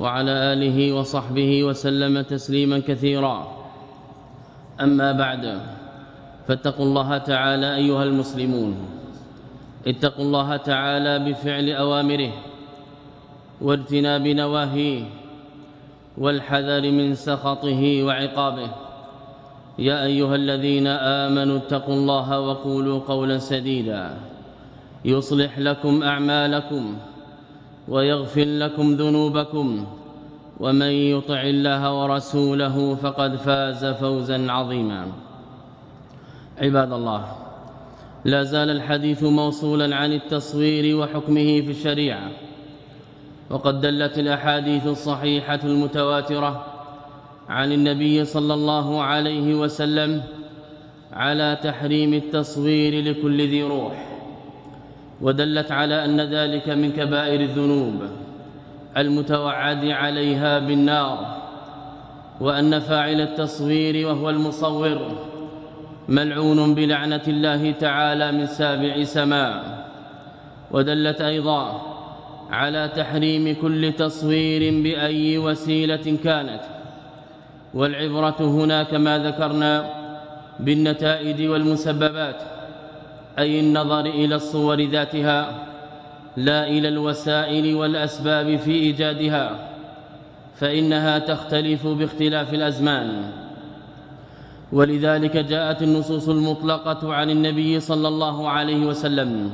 وعلى آله وصحبه وسلم تسليما كثيرا. أما بعد فاتقوا الله تعالى أيها المسلمون. اتقوا الله تعالى بفعل أوامره واجتناب نواهيه والحذر من سخطه وعقابه. يا أيها الذين آمنوا اتقوا الله وقولوا قولا سديدا. يصلح لكم أعمالكم ويغفر لكم ذنوبكم ومن يطع الله ورسوله فقد فاز فوزا عظيما. عباد الله لا زال الحديث موصولا عن التصوير وحكمه في الشريعة وقد دلت الأحاديث الصحيحة المتواترة عن النبي صلى الله عليه وسلم على تحريم التصوير لكل ذي روح. ودلت على أن ذلك من كبائر الذنوب المتوعد عليها بالنار وأن فاعل التصوير وهو المصور ملعون بلعنة الله تعالى من سابع سماء. ودلت أيضا على تحريم كل تصوير بأي وسيلة كانت. والعبرة هنا كما ذكرنا بالنتائج والمسببات. أي النظر إلى الصور ذاتها لا إلى الوسائل والأسباب في إيجادها فإنها تختلف باختلاف الأزمان. ولذلك جاءت النصوص المطلقة عن النبي صلى الله عليه وسلم.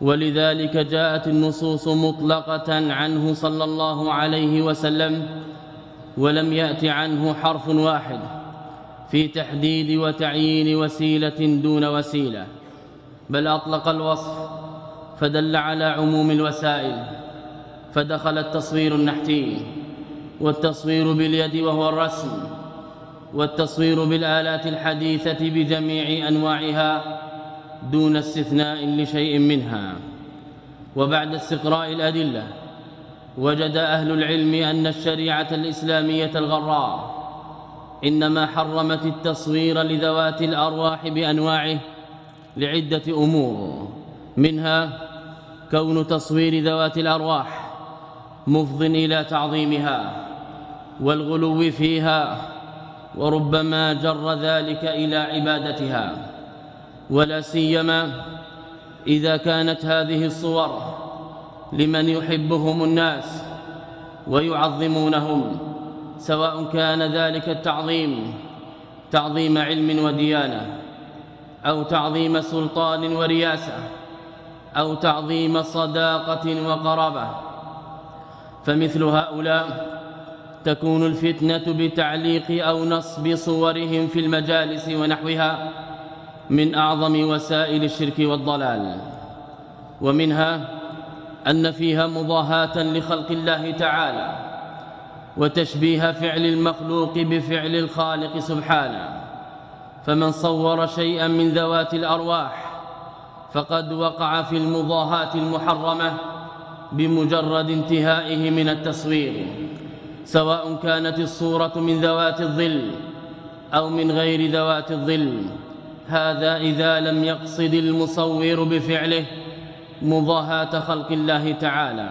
ولذلك جاءت النصوص مطلقة عنه صلى الله عليه وسلم ولم يأت عنه حرف واحد في تحديد وتعيين وسيلة دون وسيلة. بل أطلق الوصف فدل على عموم الوسائل فدخل التصوير النحتي والتصوير باليد وهو الرسم والتصوير بالآلات الحديثة بجميع أنواعها دون استثناء لشيء منها. وبعد استقراء الأدلة وجد أهل العلم أن الشريعة الإسلامية الغراء إنما حرمت التصوير لذوات الأرواح بأنواعه لعدة أمور. منها كون تصوير ذوات الأرواح مفض إلى تعظيمها والغلو فيها وربما جر ذلك إلى عبادتها. ولا سيما إذا كانت هذه الصور لمن يحبهم الناس ويعظمونهم سواء كان ذلك التعظيم تعظيم علم وديانة. أو تعظيم سلطان ورياسة أو تعظيم صداقة وقرابة. فمثل هؤلاء تكون الفتنة بتعليق أو نصب صورهم في المجالس ونحوها من أعظم وسائل الشرك والضلال. ومنها أن فيها مضاهاة لخلق الله تعالى وتشبيه فعل المخلوق بفعل الخالق سبحانه. فمن صور شيئا من ذوات الأرواح فقد وقع في المضاهاة المحرمة بمجرد انتهائه من التصوير سواء كانت الصورة من ذوات الظل أو من غير ذوات الظل. هذا إذا لم يقصد المصور بفعله مضاهاة خلق الله تعالى.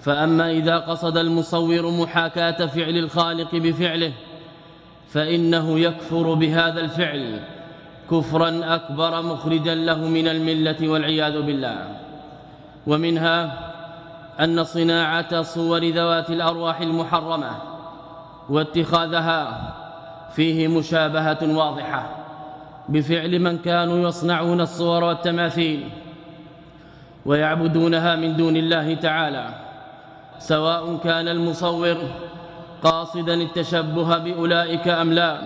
فأما إذا قصد المصور محاكاة فعل الخالق بفعله فإنه يكفر بهذا الفعل كفرا أكبر مخرجا له من الملة والعياذ بالله. ومنها أن صناعة صور ذوات الأرواح المحرمة واتخاذها فيه مشابهة واضحة بفعل من كانوا يصنعون الصور والتماثيل ويعبدونها من دون الله تعالى سواء كان المصور قاصدا التشبه بأولئك أم لا؟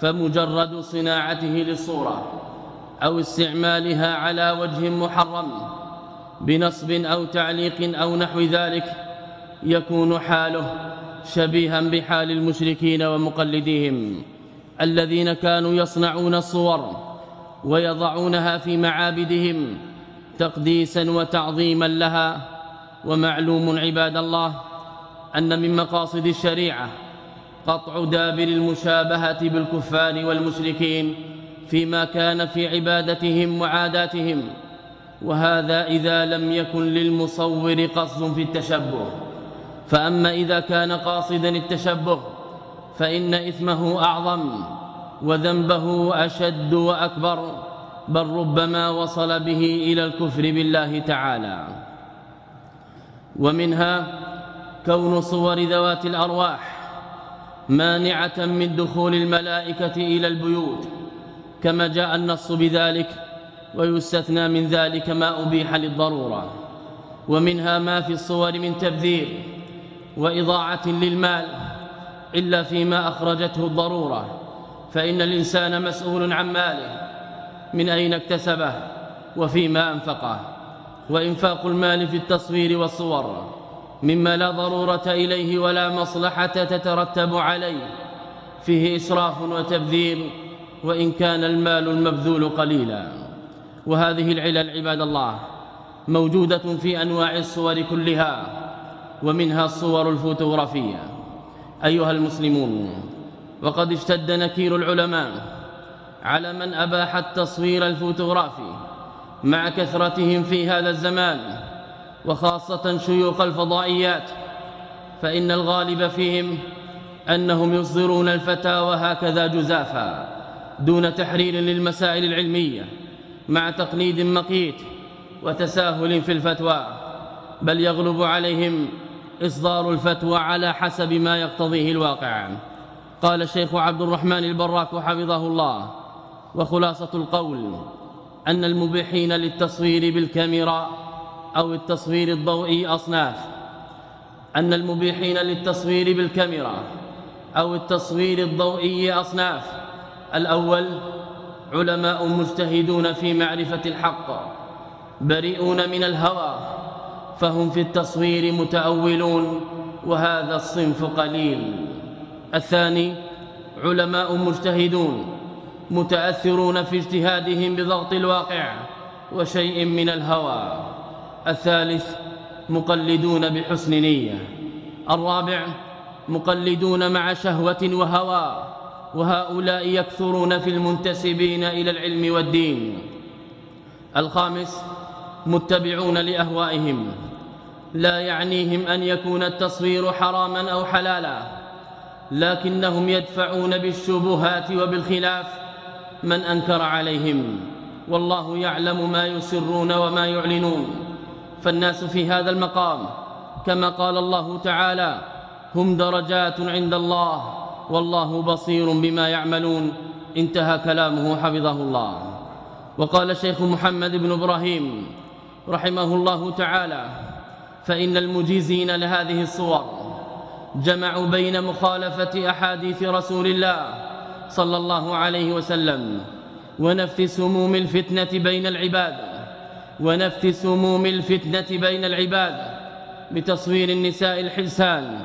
فمجرد صناعته للصورة أو استعمالها على وجه محرم بنصب أو تعليق أو نحو ذلك يكون حاله شبيها بحال المشركين ومقلديهم الذين كانوا يصنعون الصور ويضعونها في معابدهم تقديسا وتعظيما لها ومعلوم عباد الله أن من مقاصد الشريعة قطع دابر المشابهة بالكفار والمشركين فيما كان في عبادتهم وعاداتهم وهذا إذا لم يكن للمصور قصد في التشبه. فأما إذا كان قاصدا التشبه فإن إثمه أعظم وذنبه أشد وأكبر بل ربما وصل به إلى الكفر بالله تعالى. ومنها كون صور ذوات الأرواح مانعة من دخول الملائكة إلى البيوت كما جاء النص بذلك ويستثنى من ذلك ما أبيح للضرورة. ومنها ما في الصور من تبذير وإضاعة للمال إلا فيما أخرجته الضرورة. فإن الإنسان مسؤول عن ماله من أين اكتسبه وفيما أنفقه. وإنفاق المال في التصوير والصور. مما لا ضرورة إليه ولا مصلحة تترتب عليه. فيه إسراف وتبذير وإن كان المال المبذول قليلا. وهذه العلل عباد الله موجودة في أنواع الصور كلها ومنها الصور الفوتوغرافية. أيها المسلمون وقد اشتد نكير العلماء على من أباح التصوير الفوتوغرافي مع كثرتهم في هذا الزمان. وخاصة شيوخ الفضائيات فإن الغالب فيهم أنهم يصدرون الفتاوى هكذا جزافا دون تحرير للمسائل العلمية مع تقليد مقيت وتساهل في الفتوى بل يغلب عليهم إصدار الفتوى على حسب ما يقتضيه الواقع. قال الشيخ عبد الرحمن البراك حفظه الله وخلاصة القول أن المبيحين للتصوير بالكاميرا أو التصوير الضوئي أصناف. أن المبيحين للتصوير بالكاميرا أو التصوير الضوئي أصناف. الأول علماء مجتهدون في معرفة الحق بريئون من الهوى فهم في التصوير متأولون وهذا الصنف قليل. الثاني علماء مجتهدون متأثرون في اجتهادهم بضغط الواقع وشيء من الهوى. الثالث مقلدون بحسن نية. الرابع مقلدون مع شهوة وهوى وهؤلاء يكثرون في المنتسبين إلى العلم والدين. الخامس متبعون لأهوائهم. لا يعنيهم أن يكون التصوير حراما أو حلالا لكنهم يدفعون بالشبهات وبالخلاف من أنكر عليهم. والله يعلم ما يسرون وما يعلنون. فالناس في هذا المقام. كما قال الله تعالى هم درجات عند الله والله بصير بما يعملون. انتهى كلامه حفظه الله. وقال الشيخ محمد بن إبراهيم رحمه الله تعالى فإن المجيزين لهذه الصور جمعوا بين مخالفة أحاديث رسول الله صلى الله عليه وسلم ونفث سموم الفتنة بين العباد. ونفث سموم الفتنة بين العباد بتصوير النساء الحلسان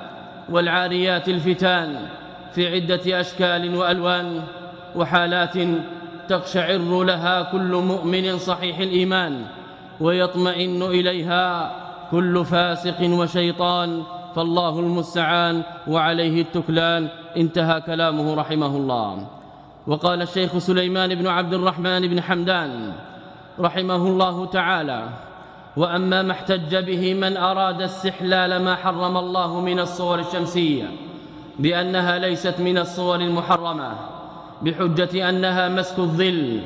والعاريات الفتان في عدة أشكال وألوان وحالات تقشعر لها كل مؤمن صحيح الإيمان ويطمئن إليها كل فاسق وشيطان فالله المستعان وعليه التكلان انتهى كلامه رحمه الله وقال الشيخ سليمان بن عبد الرحمن بن حمدان رحمه الله تعالى. وأما ما احتج به من أراد استحلال ما حرم الله من الصور الشمسية بأنها ليست من الصور المحرمة بحجة أنها مسك الظل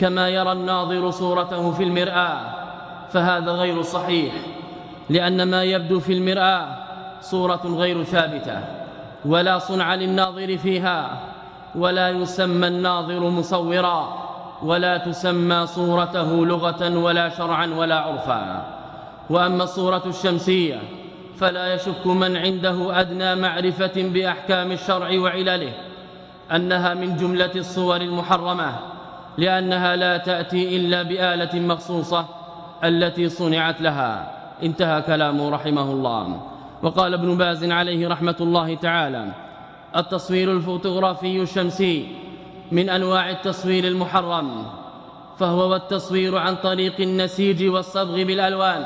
كما يرى الناظر صورته في المرآة فهذا غير صحيح لأن ما يبدو في المرآة صورة غير ثابتة ولا صنع للناظر فيها ولا يسمى الناظر مصورا. ولا تسمى صورته لغة ولا شرعا ولا عرفا. وأما الصورة الشمسية فلا يشك من عنده أدنى معرفة بأحكام الشرع وعلله أنها من جملة الصور المحرمة لأنها لا تأتي إلا بآلة مخصوصة التي صنعت لها. انتهى كلامه رحمه الله. وقال ابن باز عليه رحمة الله تعالى التصوير الفوتوغرافي الشمسي من أنواع التصوير المحرم فهو والتصوير عن طريق النسيج والصبغ بالألوان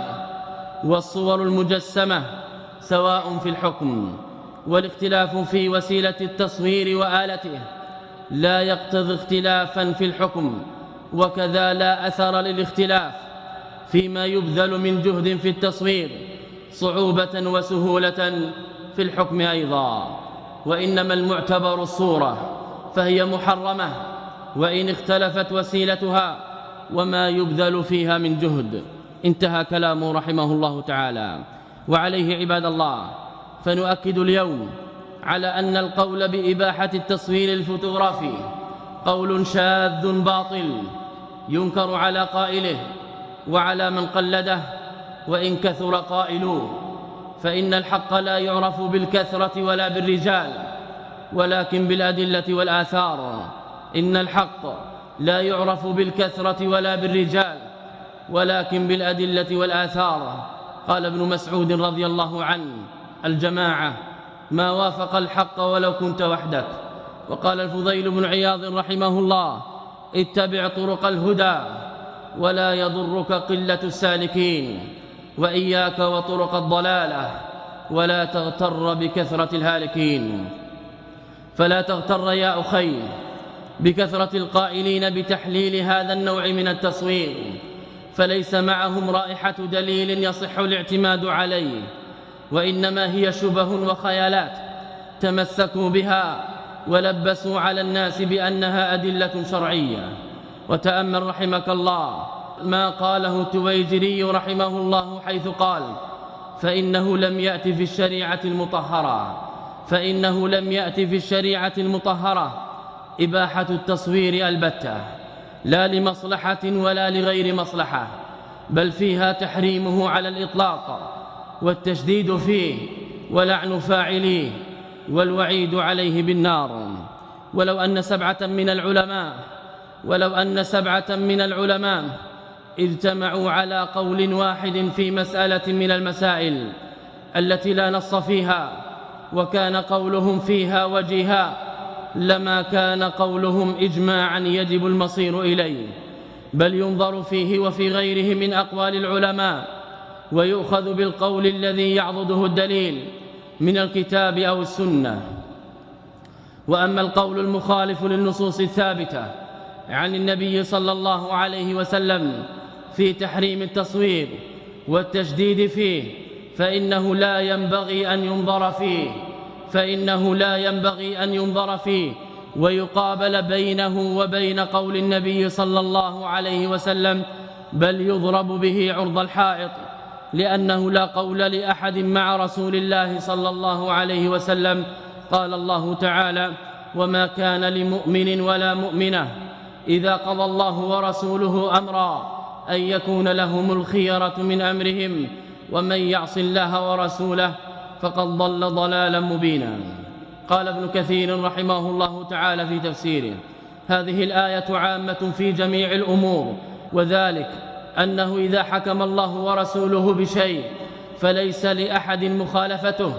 والصور المجسمة سواء في الحكم والاختلاف في وسيلة التصوير وآلته. لا يقتضي اختلافا في الحكم وكذا لا أثر للاختلاف فيما يبذل من جهد في التصوير صعوبة وسهولة في الحكم أيضا. وإنما المعتبر الصورة فهي محرمة وإن اختلفت وسيلتها وما يبذل فيها من جهد. انتهى كلامه رحمه الله تعالى. وعليه عباد الله فنؤكد اليوم على أن القول بإباحة التصوير الفوتوغرافي قول شاذ باطل ينكر على قائله وعلى من قلده وإن كثر قائلوه فإن الحق لا يعرف بالكثرة ولا بالرجال. ولكن بالأدلة والآثار. إن الحق لا يعرف بالكثرة ولا بالرجال ولكن بالأدلة والآثار. قال ابن مسعود رضي الله عنه الجماعة ما وافق الحق ولو كنت وحدك. وقال الفضيل بن عياض رحمه الله اتبع طرق الهدى ولا يضرك قلة السالكين. وإياك وطرق الضلالة ولا تغتر بكثرة الهالكين. فلا تغتر يا أخي بكثرة القائلين بتحليل هذا النوع من التصوير فليس معهم رائحة دليل يصح الاعتماد عليه وإنما هي شبه وخيالات تمسكوا بها ولبسوا على الناس بأنها أدلة شرعية. وتأمل رحمك الله ما قاله التويجري رحمه الله حيث قال فإنه لم يأتي في الشريعة المطهرة. فإنه لم يأتي في الشريعة المطهرة. إباحة التصوير البتة. لا لمصلحة ولا لغير مصلحة. بل فيها تحريمه على الإطلاق. والتشديد فيه. ولعن فاعليه. والوعيد عليه بالنار. ولو أن سبعة من العلماء. ولو أن سبعة من العلماء. اجتمعوا على قول واحد في مسألة من المسائل. التي لا نص فيها. وكان قولهم فيها وجيها لما كان قولهم إجماعا يجب المصير إليه بل ينظر فيه وفي غيره من أقوال العلماء ويؤخذ بالقول الذي يعضده الدليل من الكتاب أو السنة. وأما القول المخالف للنصوص الثابتة عن النبي صلى الله عليه وسلم في تحريم التصوير والتشديد فيه فإنه لا ينبغي أن ينظر فيه فإنه لا ينبغي أن ينظر فيه. ويقابل بينه وبين قول النبي صلى الله عليه وسلم بل يضرب به عرض الحائط لأنه لا قول لأحد مع رسول الله صلى الله عليه وسلم قال الله تعالى وما كان لمؤمن ولا مؤمنة إذا قضى الله ورسوله أمرا أن يكون لهم الخيرة من أمرهم. ومن يعص الله ورسوله فقد ضل ضلالا مبينا. قال ابن كثير رحمه الله تعالى في تفسيره هذه الآية عامة في جميع الأمور وذلك أنه إذا حكم الله ورسوله بشيء فليس لأحد مخالفته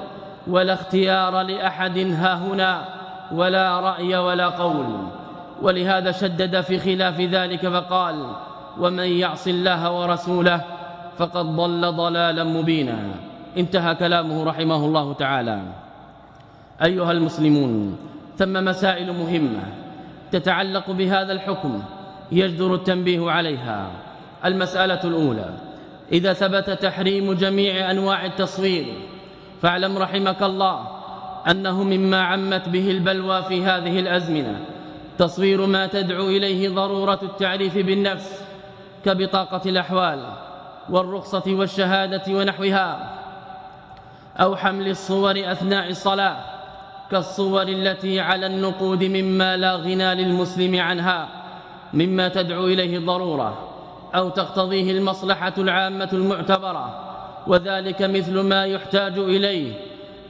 ولا اختيار لأحد هاهنا ولا رأي ولا قول. ولهذا شدد في خلاف ذلك فقال ومن يعص الله ورسوله فقد ضل ضلالا مبينا. انتهى كلامه رحمه الله تعالى. أيها المسلمون ثم مسائل مهمة تتعلق بهذا الحكم يجدر التنبيه عليها. المسألة الأولى إذا ثبت تحريم جميع أنواع التصوير فاعلم رحمك الله أنه مما عمت به البلوى في هذه الأزمنة. تصوير ما تدعو إليه ضرورة التعريف بالنفس كبطاقة الأحوال. والرخصة والشهادة ونحوها. أو حمل الصور أثناء الصلاة كالصور التي على النقود مما لا غنى للمسلم عنها مما تدعو إليه الضرورة أو تقتضيه المصلحة العامة المعتبرة. وذلك مثل ما يحتاج إليه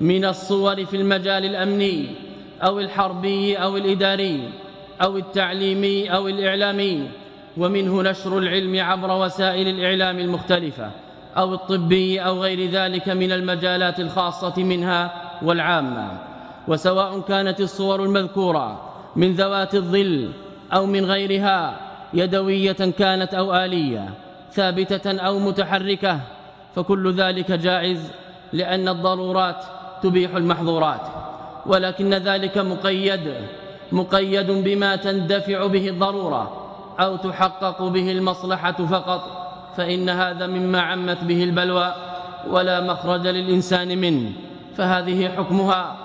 من الصور في المجال الأمني أو الحربي أو الإداري أو التعليمي أو الإعلامي. ومنه نشر العلم عبر وسائل الإعلام المختلفة أو الطبي أو غير ذلك من المجالات الخاصة منها والعامة. وسواء كانت الصور المذكورة من ذوات الظل أو من غيرها يدوية كانت أو آلية ثابتة أو متحركة فكل ذلك جائز لأن الضرورات تبيح المحظورات. ولكن ذلك مقيد مقيد بما تندفع به الضرورة. أو تحقق به المصلحة فقط فإن هذا مما عمت به البلوى ولا مخرج للإنسان منه. فهذه حكمها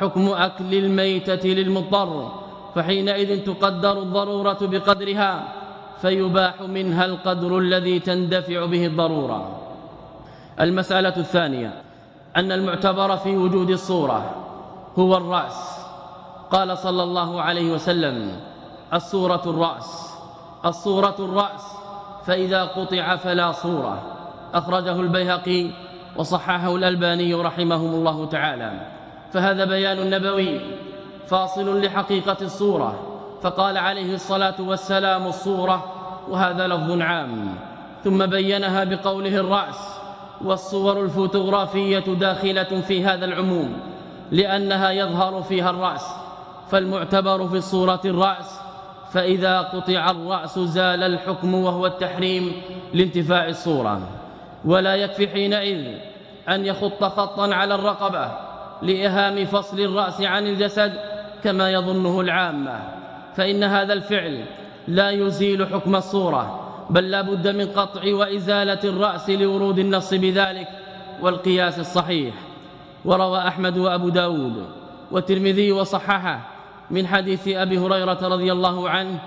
حكم أكل الميتة للمضطر. فحينئذ تقدر الضرورة بقدرها فيباح منها القدر الذي تندفع به الضرورة. المسألة الثانية أن المعتبر في وجود الصورة هو الرأس. قال صلى الله عليه وسلم الصورة الرأس. الصورة الرأس فإذا قطع فلا صورة أخرجه البيهقي وصححه الألباني رحمهم الله تعالى. فهذا بيان نبوي فاصل لحقيقة الصورة فقال عليه الصلاة والسلام الصورة وهذا لفظ عام. ثم بينها بقوله الرأس والصور الفوتوغرافية داخلة في هذا العموم لأنها يظهر فيها الرأس فالمعتبر في الصورة الرأس فإذا قطع الرأس زال الحكم وهو التحريم لانتفاع الصورة. ولا يكفي حينئذ أن يخط خطا على الرقبة لإهام فصل الرأس عن الجسد كما يظنه العامة. فإن هذا الفعل لا يزيل حكم الصورة بل لا بد من قطع وإزالة الرأس لورود النص بذلك والقياس الصحيح. وروى أحمد وأبو داود والترمذي وصححه من حديث أبي هريرة رضي الله عنه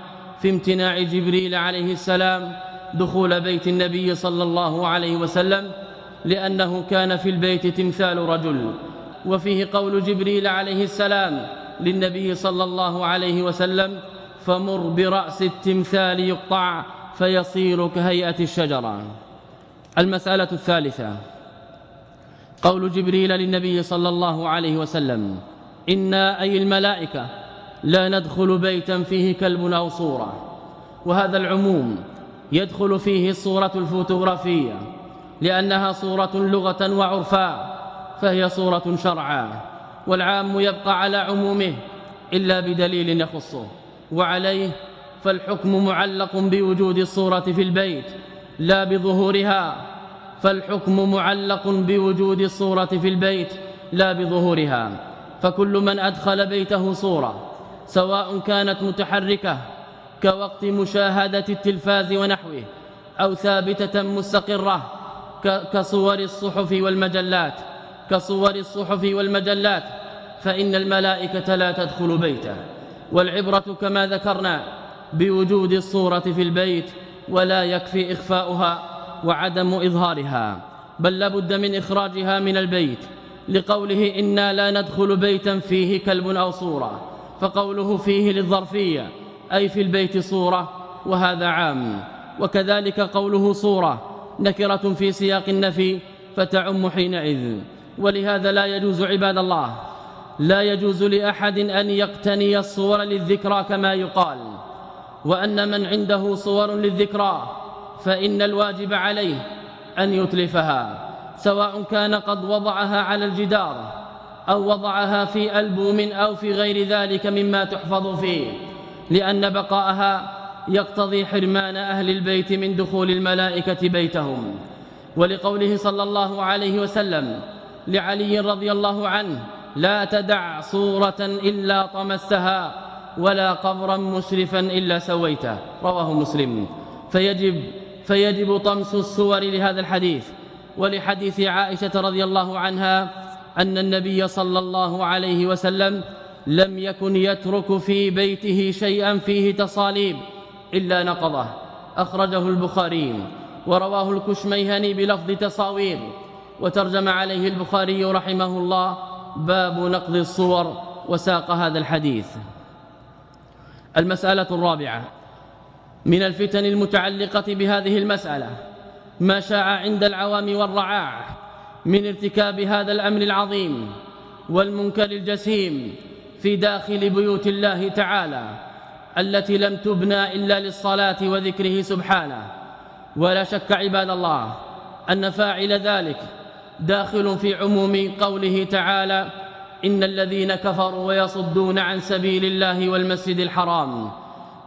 في امتناع جبريل عليه السلام دخول بيت النبي صلى الله عليه وسلم لأنه كان في البيت تمثال رجل. وفيه قول جبريل عليه السلام للنبي صلى الله عليه وسلم فمر برأس التمثال يقطع فيصير كهيئة الشجرة. المسألة الثالثة قول جبريل للنبي صلى الله عليه وسلم إنا أي الملائكة لا ندخل بيتا فيه كلب أو صورة. وهذا العموم يدخل فيه الصورة الفوتوغرافية لأنها صورة لغة وعرفا فهي صورة شرعا والعام يبقى على عمومه إلا بدليل يخصه. وعليه فالحكم معلق بوجود الصورة في البيت لا بظهورها. فالحكم معلق بوجود الصورة في البيت لا بظهورها. فكل من أدخل بيته صورة. سواء كانت متحركة كوقت مشاهدة التلفاز ونحوه أو ثابتة مستقرة كصور الصحف والمجلات كصور الصحف والمجلات فإن الملائكة لا تدخل بيته والعبرة كما ذكرنا بوجود الصورة في البيت ولا يكفي إخفاؤها وعدم إظهارها بل لابد من إخراجها من البيت لقوله إنا لا ندخل بيتا فيه كلب أو صورة فقوله فيه للظرفية أي في البيت صورة وهذا عام. وكذلك قوله صورة نكرة في سياق النفي فتعم حينئذ. ولهذا لا يجوز عباد الله لا يجوز لأحد أن يقتني الصور للذكرى كما يقال. وأن من عنده صور للذكرى فإن الواجب عليه أن يتلفها سواء كان قد وضعها على الجدار. أو وضعها في ألبوم أو في غير ذلك مما تحفظ فيه لأن بقاءها يقتضي حرمان أهل البيت من دخول الملائكة بيتهم. ولقوله صلى الله عليه وسلم لعلي رضي الله عنه لا تدع صورة إلا طمستها ولا قبرا مشرفا إلا سويته. رواه مسلم. فيجب فيجب طمس الصور لهذا الحديث. ولحديث عائشة رضي الله عنها أن النبي صلى الله عليه وسلم لم يكن يترك في بيته شيئا فيه تصاليب إلا نقضه. أخرجه البخاري ورواه الكشميهني بلفظ تصاوير وترجم عليه البخاري رحمه الله باب نقض الصور وساق هذا الحديث. المسألة الرابعة من الفتن المتعلقة بهذه المسألة ما شاع عند العوام والرعاع. من ارتكاب هذا الأمر العظيم والمنكر الجسيم في داخل بيوت الله تعالى التي لم تبنى إلا للصلاة وذكره سبحانه. ولا شك عباد الله أن فاعل ذلك داخل في عموم قوله تعالى إن الذين كفروا ويصدون عن سبيل الله والمسجد الحرام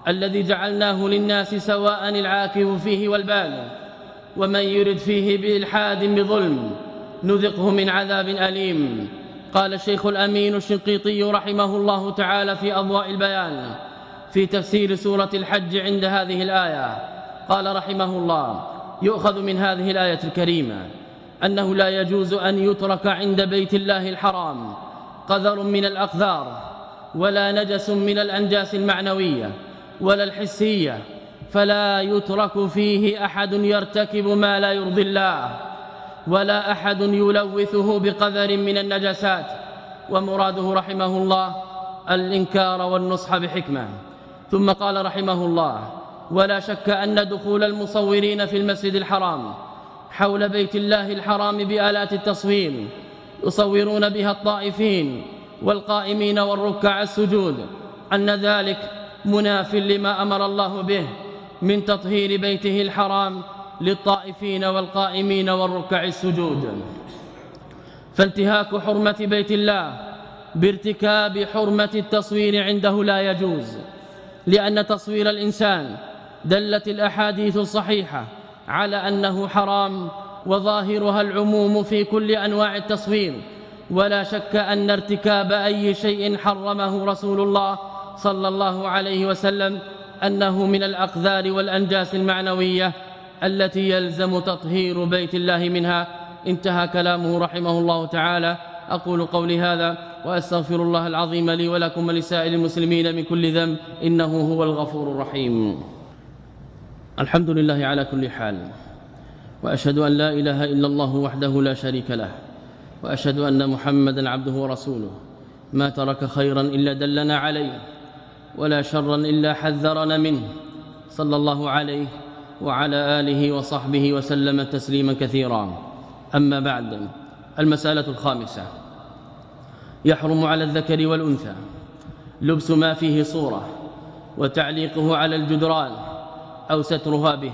الذي جعلناه للناس سواء العاكف فيه والبال ومن يرد فيه بإلحاد بظلم نذقه من عذاب أليم. قال الشيخ الأمين الشنقيطي رحمه الله تعالى في أضواء البيان في تفسير سورة الحج عند هذه الآية. قال رحمه الله يؤخذ من هذه الآية الكريمة أنه لا يجوز أن يترك عند بيت الله الحرام قذر من الأقذار ولا نجس من الأنجاس المعنوية ولا الحسية فلا يترك فيه أحد يرتكب ما لا يرضي الله. ولا أحد يلوثه بقذر من النجاسات. ومراده رحمه الله الإنكار والنصح بحكمة. ثم قال رحمه الله ولا شك أن دخول المصورين في المسجد الحرام حول بيت الله الحرام بآلات التصوير يصورون بها الطائفين والقائمين والركع السجود أن ذلك مناف لما أمر الله به من تطهير بيته الحرام للطائفين والقائمين والركع السجود. فانتهاك حرمة بيت الله بارتكاب حرمة التصوير عنده لا يجوز لأن تصوير الإنسان دلت الأحاديث الصحيحة على أنه حرام وظاهرها العموم في كل أنواع التصوير. ولا شك أن ارتكاب أي شيء حرمه رسول الله صلى الله عليه وسلم أنه من الأقذار والأنجاس المعنوية التي يلزم تطهير بيت الله منها. انتهى كلامه رحمه الله تعالى. أقول قولي هذا وأستغفر الله العظيم لي ولكم ولسائر المسلمين من كل ذنب. إنه هو الغفور الرحيم. الحمد لله على كل حال. وأشهد أن لا إله إلا الله وحده لا شريك له. وأشهد أن محمدا عبده ورسوله. ما ترك خيرا إلا دلنا عليه. ولا شرا إلا حذرنا منه. صلى الله عليه وعلى آله وصحبه وسلم تسليما كثيرا. أما بعد المسألة الخامسة. يحرم على الذكر والأنثى لبس ما فيه صورة وتعليقه على الجدران أو سترها به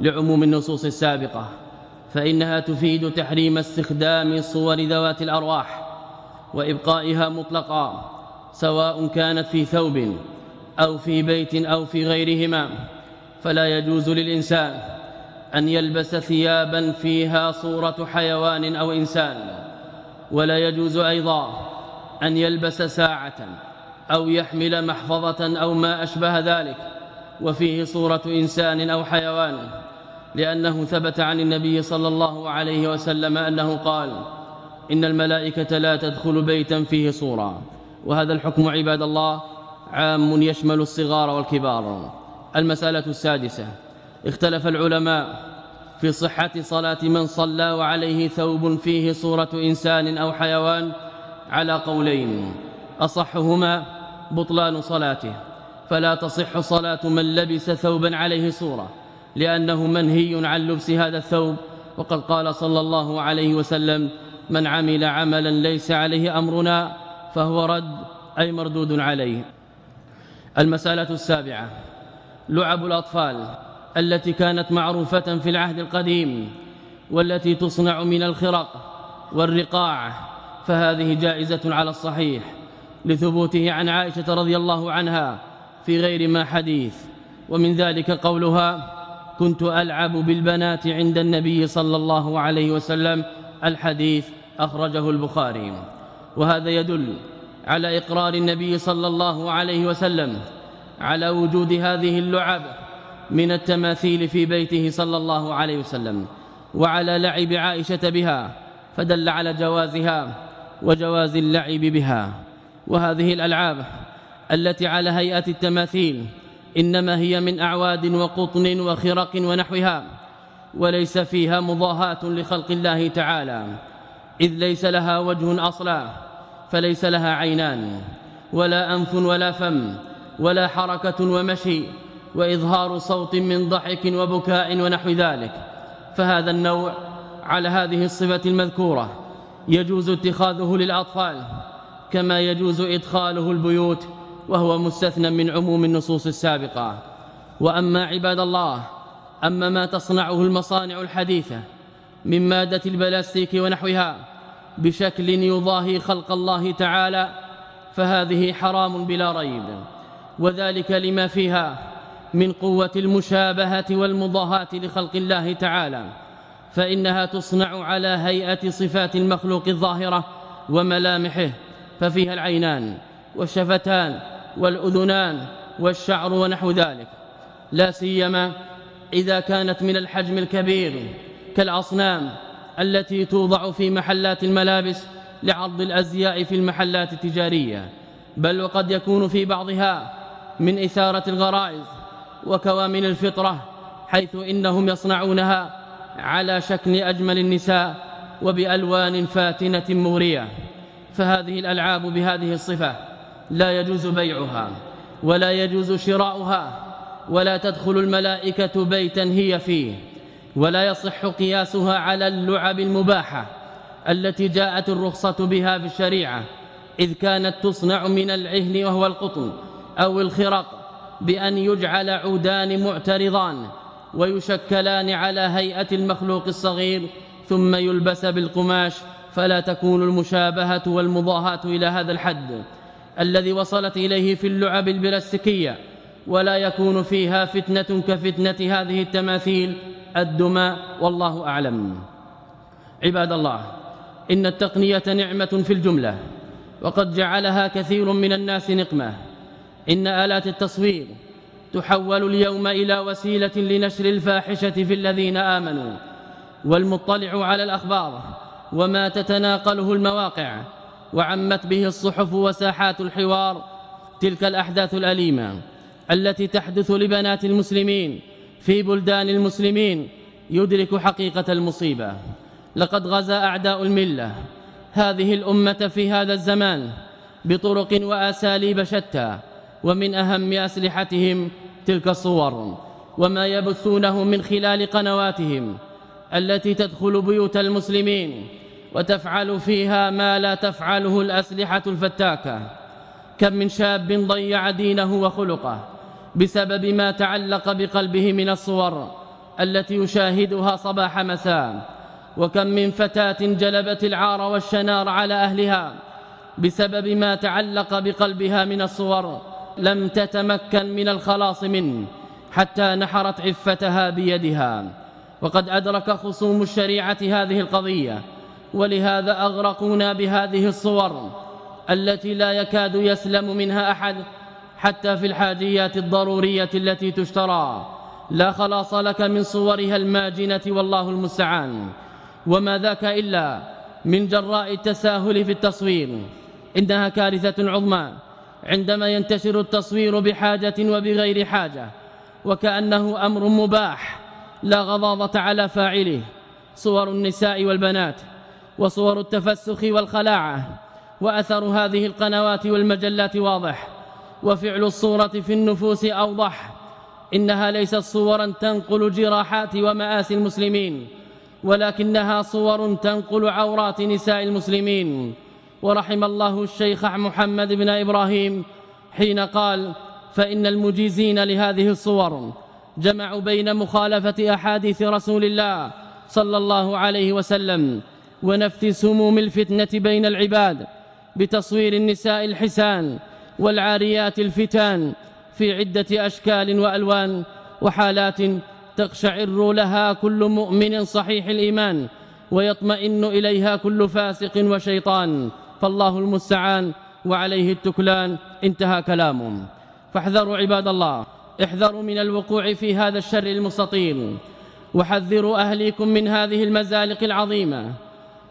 لعموم النصوص السابقة فإنها تفيد تحريم استخدام صور ذوات الأرواح وإبقائها مطلقا سواء كانت في ثوب أو في بيت أو في غيرهما. فلا يجوز للإنسان أن يلبس ثيابا فيها صورة حيوان أو إنسان ولا يجوز أيضا أن يلبس ساعة أو يحمل محفظة أو ما أشبه ذلك وفيه صورة إنسان أو حيوان لأنه ثبت عن النبي صلى الله عليه وسلم أنه قال إن الملائكة لا تدخل بيتا فيه صورة وهذا الحكم عباد الله عام يشمل الصغار والكبار. المسألة السادسة. اختلف العلماء في صحة صلاة من صلى وعليه ثوب فيه صورة إنسان أو حيوان على قولين. أصحهما بطلان صلاته. فلا تصح صلاة من لبس ثوبا عليه صورة لأنه منهي عن لبس هذا الثوب. وقد قال صلى الله عليه وسلم من عمل عملا ليس عليه أمرنا فهو رد أي مردود عليه. المسألة السابعة. لعب الأطفال التي كانت معروفة في العهد القديم والتي تصنع من الخرق والرقاع فهذه جائزة على الصحيح لثبوته عن عائشة رضي الله عنها في غير ما حديث. ومن ذلك قولها كنت ألعب بالبنات عند النبي صلى الله عليه وسلم الحديث أخرجه البخاري. وهذا يدل على إقرار النبي صلى الله عليه وسلم على وجود هذه اللعب من التماثيل في بيته صلى الله عليه وسلم وعلى لعب عائشة بها فدل على جوازها وجواز اللعب بها. وهذه الألعاب التي على هيئة التماثيل إنما هي من أعواد وقطن وخرق ونحوها وليس فيها مضاهاة لخلق الله تعالى. إذ ليس لها وجه أصلا فليس لها عينان ولا أنف ولا فم ولا حركة ومشي وإظهار صوت من ضحك وبكاء ونحو ذلك. فهذا النوع على هذه الصفة المذكورة يجوز اتخاذه للأطفال كما يجوز إدخاله البيوت وهو مستثنى من عموم النصوص السابقة. وأما عباد الله أما ما تصنعه المصانع الحديثة من مادة البلاستيك ونحوها بشكل يضاهي خلق الله تعالى فهذه حرام بلا ريب. وذلك لما فيها من قوة المشابهة والمضاهاة لخلق الله تعالى فإنها تصنع على هيئة صفات المخلوق الظاهرة وملامحه ففيها العينان والشفتان والأذنان والشعر ونحو ذلك. لا سيما إذا كانت من الحجم الكبير كالأصنام التي توضع في محلات الملابس لعرض الأزياء في المحلات التجارية بل وقد يكون في بعضها من إثارة الغرائز وكوامن الفطرة حيث إنهم يصنعونها على شكل أجمل النساء وبألوان فاتنة مورية فهذه الألعاب بهذه الصفة لا يجوز بيعها ولا يجوز شراؤها ولا تدخل الملائكة بيتا هي فيه ولا يصح قياسها على اللعب المباحة التي جاءت الرخصة بها في الشريعة إذ كانت تصنع من العهن وهو القطن. أو الخرق بأن يجعل عودان معترضان ويشكلان على هيئة المخلوق الصغير ثم يلبس بالقماش فلا تكون المشابهة والمضاهاة إلى هذا الحد الذي وصلت إليه في اللعب البلاستيكية. ولا يكون فيها فتنة كفتنة هذه التماثيل الدماء والله أعلم. عباد الله إن التقنية نعمة في الجملة وقد جعلها كثير من الناس نقمة. إن آلات التصوير تحول اليوم إلى وسيلة لنشر الفاحشة في الذين آمنوا والمطلع على الأخبار وما تتناقله المواقع وعمت به الصحف وساحات الحوار تلك الأحداث الأليمة التي تحدث لبنات المسلمين في بلدان المسلمين يدرك حقيقة المصيبة. لقد غزا أعداء الملة هذه الأمة في هذا الزمان بطرق وأساليب شتى ومن أهم أسلحتهم تلك الصور وما يبثونه من خلال قنواتهم التي تدخل بيوت المسلمين وتفعل فيها ما لا تفعله الأسلحة الفتاكة. كم من شاب ضيع دينه وخلقه بسبب ما تعلق بقلبه من الصور التي يشاهدها صباح مساء. وكم من فتاة جلبت العار والشنار على أهلها بسبب ما تعلق بقلبها من الصور لم تتمكن من الخلاص منه حتى نحرت عفتها بيدها. وقد أدرك خصوم الشريعة هذه القضية ولهذا أغرقونا بهذه الصور التي لا يكاد يسلم منها أحد حتى في الحاجيات الضرورية التي تشترى. لا خلاص لك من صورها الماجنة والله المستعان. وما ذاك إلا من جراء التساهل في التصوير إنها كارثة عظمى. عندما ينتشر التصوير بحاجة وبغير حاجة وكأنه أمر مباح لا غضاضة على فاعله. صور النساء والبنات وصور التفسخ والخلاعة وأثر هذه القنوات والمجلات واضح وفعل الصورة في النفوس أوضح. إنها ليست صورا تنقل جراحات ومآسي المسلمين ولكنها صور تنقل عورات نساء المسلمين. ورحم الله الشيخ محمد بن إبراهيم حين قال فإن المجيزين لهذه الصور جمعوا بين مخالفة أحاديث رسول الله صلى الله عليه وسلم ونفت سموم الفتنة بين العباد بتصوير النساء الحسان والعاريات الفتان في عدة أشكال وألوان وحالات تقشعر لها كل مؤمن صحيح الإيمان ويطمئن إليها كل فاسق وشيطان فالله المستعان وعليه التكلان. انتهى كلامهم. فاحذروا عباد الله احذروا من الوقوع في هذا الشر المستطيل. وحذروا أهليكم من هذه المزالق العظيمة.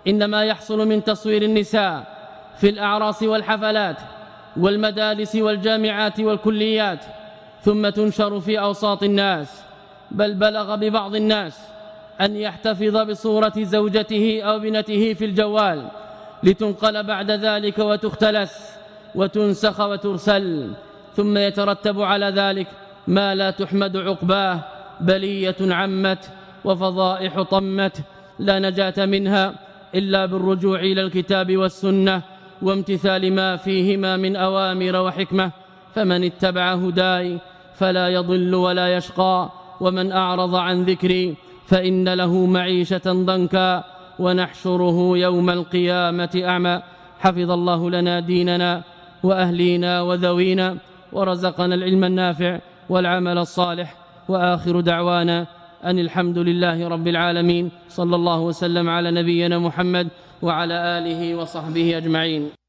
إنما يحصل من تصوير النساء في الأعراس والحفلات والمدارس والجامعات والكليات ثم تنشر في أوساط الناس. بل بلغ ببعض الناس أن يحتفظ بصورة زوجته أو بنته في الجوال. لتنقل بعد ذلك وتختلس وتنسخ وترسل ثم يترتب على ذلك ما لا تحمد عقباه بلية عمت وفضائح طمت لا نجاة منها إلا بالرجوع إلى الكتاب والسنة وامتثال ما فيهما من أوامر وحكمة فمن اتبع هداي فلا يضل ولا يشقى ومن أعرض عن ذكري فإن له معيشة ضنكا. ونحشره يوم القيامة أعمى. حفظ الله لنا ديننا وأهلينا وذوينا ورزقنا العلم النافع والعمل الصالح. وآخر دعوانا أن الحمد لله رب العالمين. صلى الله وسلم على نبينا محمد وعلى آله وصحبه أجمعين.